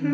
Ooh.